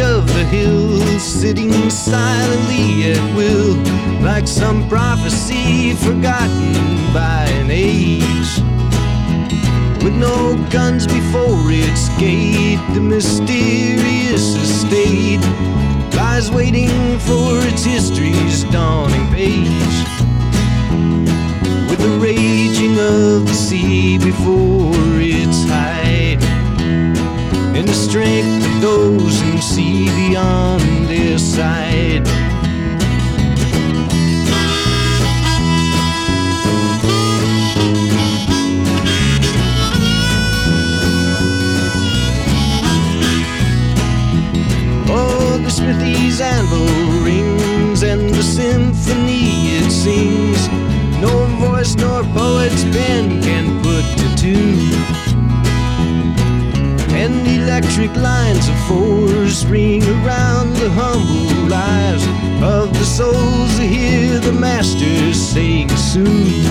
Of the hills, sitting silently at will, like some prophecy forgotten by an age. With no guns before its gate, the mysterious waiting for its history's dawning page. With the raging of the sea before its height and the strength of those who see beyond their sight. The smithy's anvil rings and the symphony it sings. No voice nor poet's pen can put to tune. And electric lines of force ring around the humble lives of the souls who hear the masters sing soon.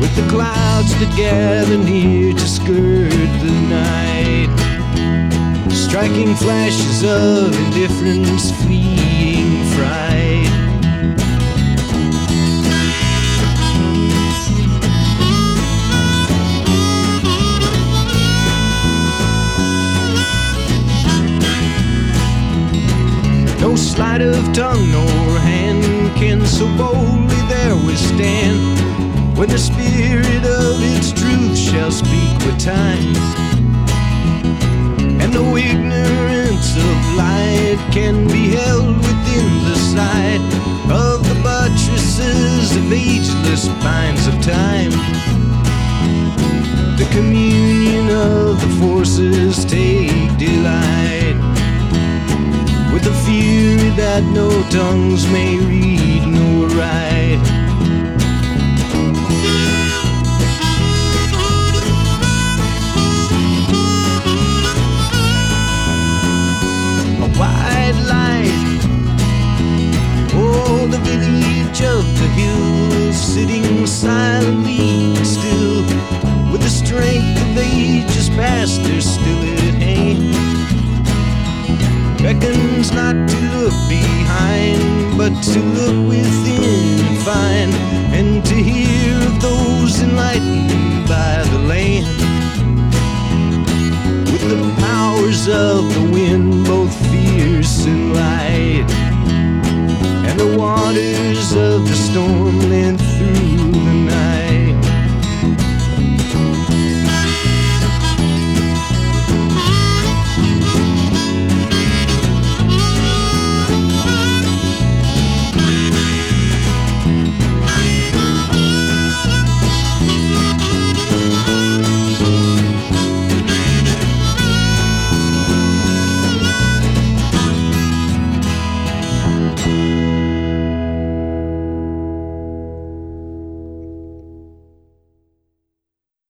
With the clouds that gather near to skirt the night, striking flashes of indifference, fleeing fright. No sleight of tongue nor hand can so boldly there withstand when the spirit of its truth shall speak with time. And ignorance of light can be held within the sight of the buttresses of ageless pines of time. The communion of the forces take delight with the fury that no tongues may read nor write. The hills, sitting silently still, with the strength of ages past, they're still at hand beckons not to look behind, but to look within and find, and to hear of those enlightened by the land. With the powers of the wind, both fierce and light, the waters of the storm. Lent